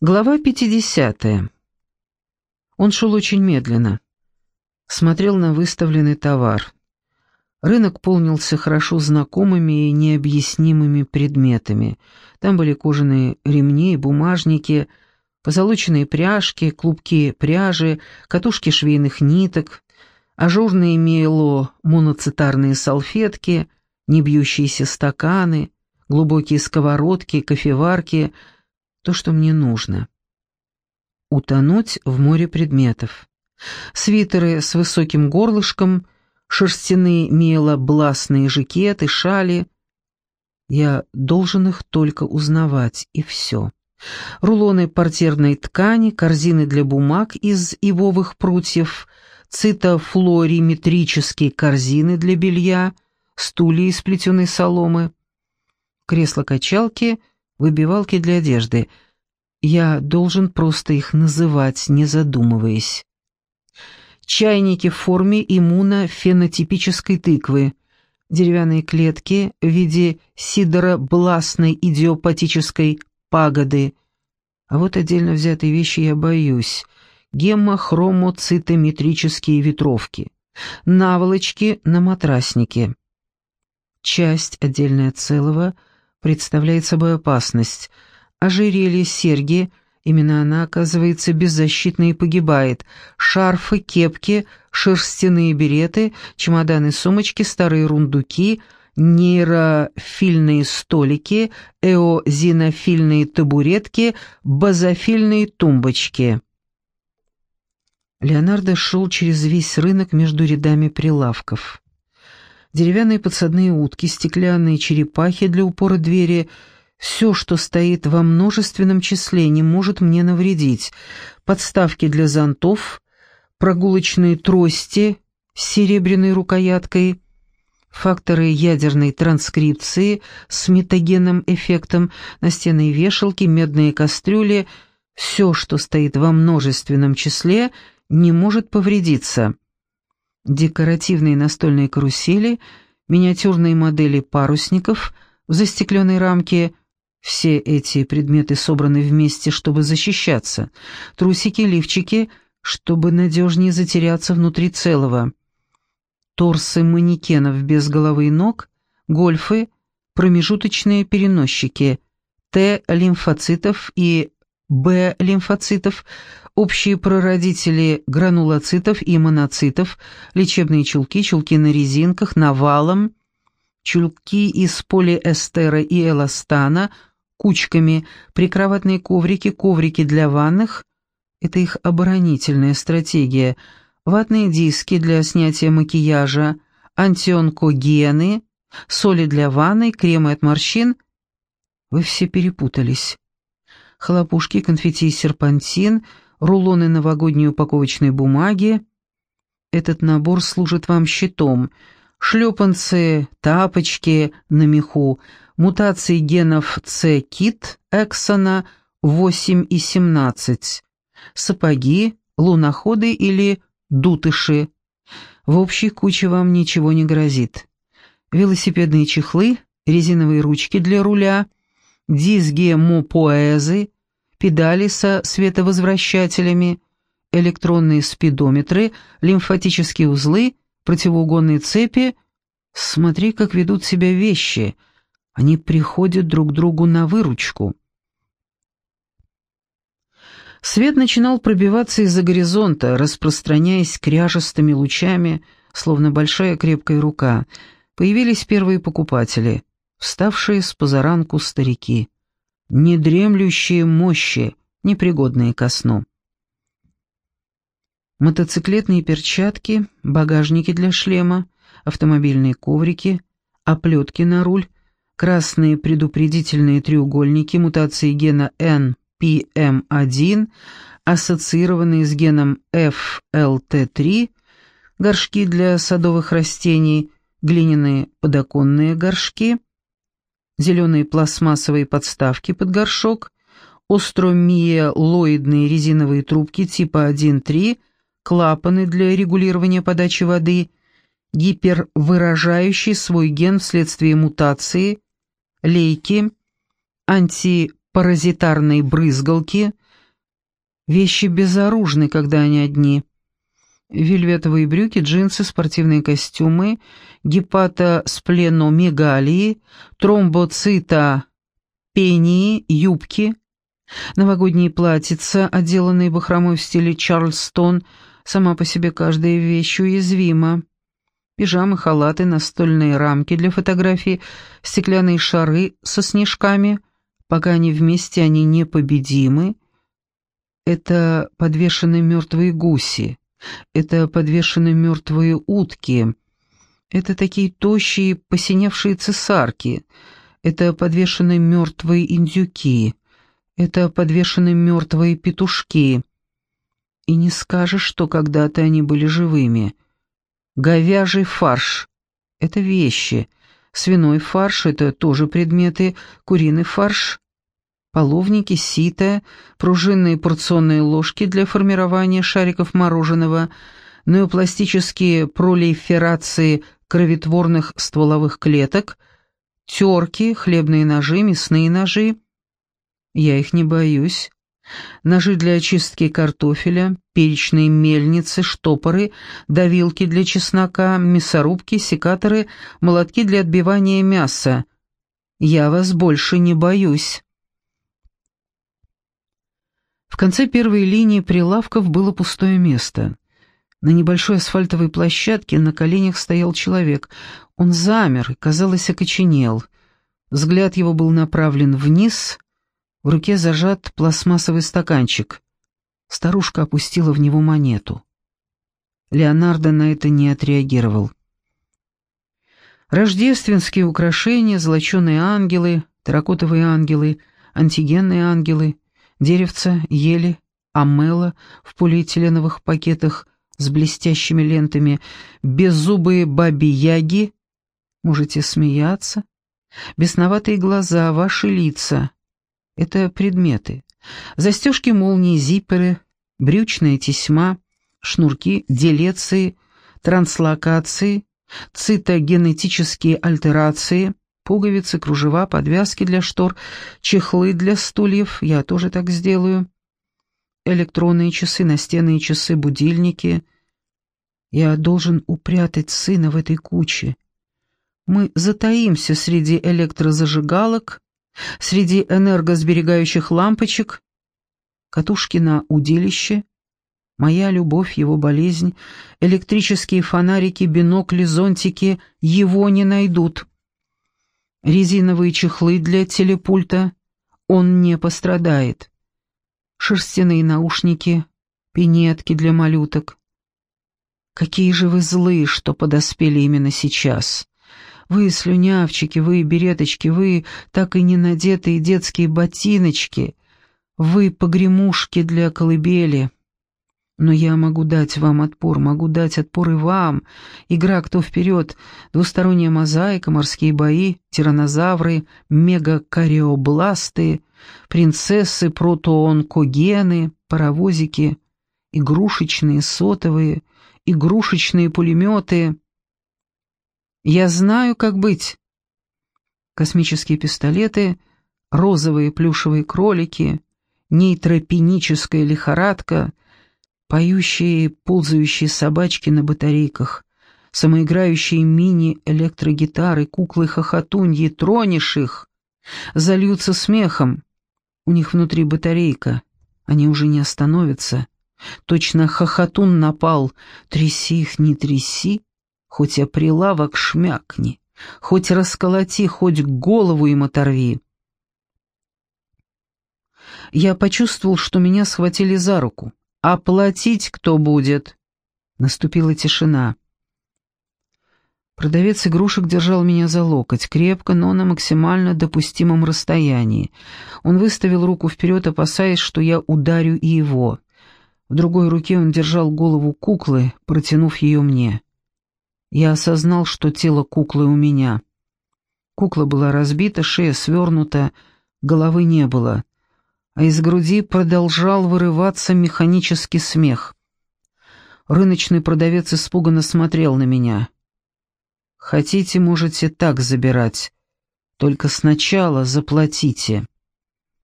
Глава 50. Он шел очень медленно. Смотрел на выставленный товар. Рынок полнился хорошо знакомыми и необъяснимыми предметами. Там были кожаные ремни, бумажники, позолоченные пряжки, клубки пряжи, катушки швейных ниток, ажурные мело моноцитарные салфетки, небьющиеся стаканы, глубокие сковородки, кофеварки — то, что мне нужно. Утонуть в море предметов. Свитеры с высоким горлышком, шерстяные мело-бластные жакеты, шали. Я должен их только узнавать, и все. Рулоны портерной ткани, корзины для бумаг из ивовых прутьев, цитофлориметрические корзины для белья, стулья из плетеной соломы, кресло-качалки — выбивалки для одежды. Я должен просто их называть, не задумываясь. Чайники в форме иммунофенотипической тыквы, деревянные клетки в виде сидоробластной идиопатической пагоды. А вот отдельно взятые вещи я боюсь. Гемохромоцитометрические ветровки, наволочки на матраснике. Часть, отдельная целого — представляет собой опасность. Ожерелье, серьги, именно она, оказывается, беззащитна и погибает. Шарфы, кепки, шерстяные береты, чемоданы, сумочки, старые рундуки — нейрофильные столики, эозинофильные табуретки, базофильные тумбочки. Леонардо шел через весь рынок между рядами прилавков деревянные подсадные утки, стеклянные черепахи для упора двери — все, что стоит во множественном числе, не может мне навредить. Подставки для зонтов, прогулочные трости с серебряной рукояткой, факторы ядерной транскрипции с метагенным эффектом, настенные вешалки, медные кастрюли — все, что стоит во множественном числе, не может повредиться декоративные настольные карусели, миниатюрные модели парусников в застекленной рамке – все эти предметы собраны вместе, чтобы защищаться. Трусики, лифчики, чтобы надежнее затеряться внутри целого. Торсы манекенов без головы и ног, гольфы, промежуточные переносчики, Т-лимфоцитов и Б-лимфоцитов, общие прародители гранулоцитов и моноцитов, лечебные чулки, чулки на резинках, навалом, чулки из полиэстера и эластана, кучками, прикроватные коврики, коврики для ванных – это их оборонительная стратегия, ватные диски для снятия макияжа, антионкогены, соли для ванны, кремы от морщин – вы все перепутались. Хлопушки, конфетти серпантин – рулоны новогодней упаковочной бумаги. Этот набор служит вам щитом. Шлепанцы, тапочки на меху, мутации генов С-кит, Эксона 8 и 17, сапоги, луноходы или дутыши. В общей куче вам ничего не грозит. Велосипедные чехлы, резиновые ручки для руля, дисгемопоэзы, педали со световозвращателями, электронные спидометры, лимфатические узлы, противоугонные цепи. Смотри, как ведут себя вещи. Они приходят друг другу на выручку. Свет начинал пробиваться из-за горизонта, распространяясь кряжестыми лучами, словно большая крепкая рука. Появились первые покупатели, вставшие с позаранку старики недремлющие мощи, непригодные ко сну. Мотоциклетные перчатки, багажники для шлема, автомобильные коврики, оплетки на руль, красные предупредительные треугольники мутации гена NPM1, ассоциированные с геном FLT3, горшки для садовых растений, глиняные подоконные горшки – зеленые пластмассовые подставки под горшок, остромиелоидные резиновые трубки типа 1-3, клапаны для регулирования подачи воды, гипервыражающий свой ген вследствие мутации, лейки, антипаразитарные брызгалки, Вещи безоружны, когда они одни. Вельветовые брюки, джинсы, спортивные костюмы, гепатоспленомегалии, тромбоцита пении, юбки, новогодние платьица, отделанные бахромой в стиле Чарльстон, сама по себе каждая вещь уязвима. Пижамы, халаты, настольные рамки для фотографий, стеклянные шары со снежками. Пока они вместе, они непобедимы — это подвешены мертвые гуси, это подвешены мертвые утки, это такие тощие посиневшие цесарки, это подвешены мертвые индюки, это подвешены мертвые петушки. И не скажешь, что когда-то они были живыми. Говяжий фарш — это вещи, свиной фарш — это тоже предметы, куриный фарш половники, сито, пружинные порционные ложки для формирования шариков мороженого, неопластические пролиферации кровотворных стволовых клеток, терки, хлебные ножи, мясные ножи. Я их не боюсь. Ножи для очистки картофеля, перечные мельницы, штопоры, давилки для чеснока, мясорубки, секаторы, молотки для отбивания мяса. Я вас больше не боюсь. В конце первой линии прилавков было пустое место. На небольшой асфальтовой площадке на коленях стоял человек. Он замер и, казалось, окоченел. Взгляд его был направлен вниз, в руке зажат пластмассовый стаканчик. Старушка опустила в него монету. Леонардо на это не отреагировал. Рождественские украшения, золоченые ангелы, терракотовые ангелы, антигенные ангелы — Деревца, ели, амела в полиэтиленовых пакетах с блестящими лентами, беззубые баби-яги. Можете смеяться. Бесноватые глаза, ваши лица — это предметы. Застежки молнии, зипперы, брючная тесьма, шнурки, делеции, транслокации, цитогенетические альтерации — Пуговицы, кружева, подвязки для штор, чехлы для стульев, я тоже так сделаю. Электронные часы, настенные часы, будильники. Я должен упрятать сына в этой куче. Мы затаимся среди электрозажигалок, среди энергосберегающих лампочек, катушки на удилище, моя любовь, его болезнь, электрические фонарики, бинокли, зонтики его не найдут резиновые чехлы для телепульта, он не пострадает. Шерстяные наушники, пинетки для малюток. Какие же вы злые, что подоспели именно сейчас. Вы слюнявчики, вы береточки, вы так и не надетые детские ботиночки, вы погремушки для колыбели. Но я могу дать вам отпор, могу дать отпор и вам. Игра «Кто вперед», двусторонняя мозаика, морские бои, тиранозавры, мегакариобласты, принцессы, протоонкогены, паровозики, игрушечные сотовые, игрушечные пулеметы. Я знаю, как быть. Космические пистолеты, розовые плюшевые кролики, нейтропеническая лихорадка — поющие ползающие собачки на батарейках, самоиграющие мини-электрогитары, куклы-хохотуньи, тронешь их, зальются смехом. У них внутри батарейка, они уже не остановятся. Точно хохотун напал, тряси их, не тряси, хоть о прилавок шмякни, хоть расколоти, хоть голову им оторви. Я почувствовал, что меня схватили за руку. «Оплатить кто будет?» Наступила тишина. Продавец игрушек держал меня за локоть, крепко, но на максимально допустимом расстоянии. Он выставил руку вперед, опасаясь, что я ударю и его. В другой руке он держал голову куклы, протянув ее мне. Я осознал, что тело куклы у меня. Кукла была разбита, шея свернута, головы не было а из груди продолжал вырываться механический смех. Рыночный продавец испуганно смотрел на меня. «Хотите, можете так забирать, только сначала заплатите».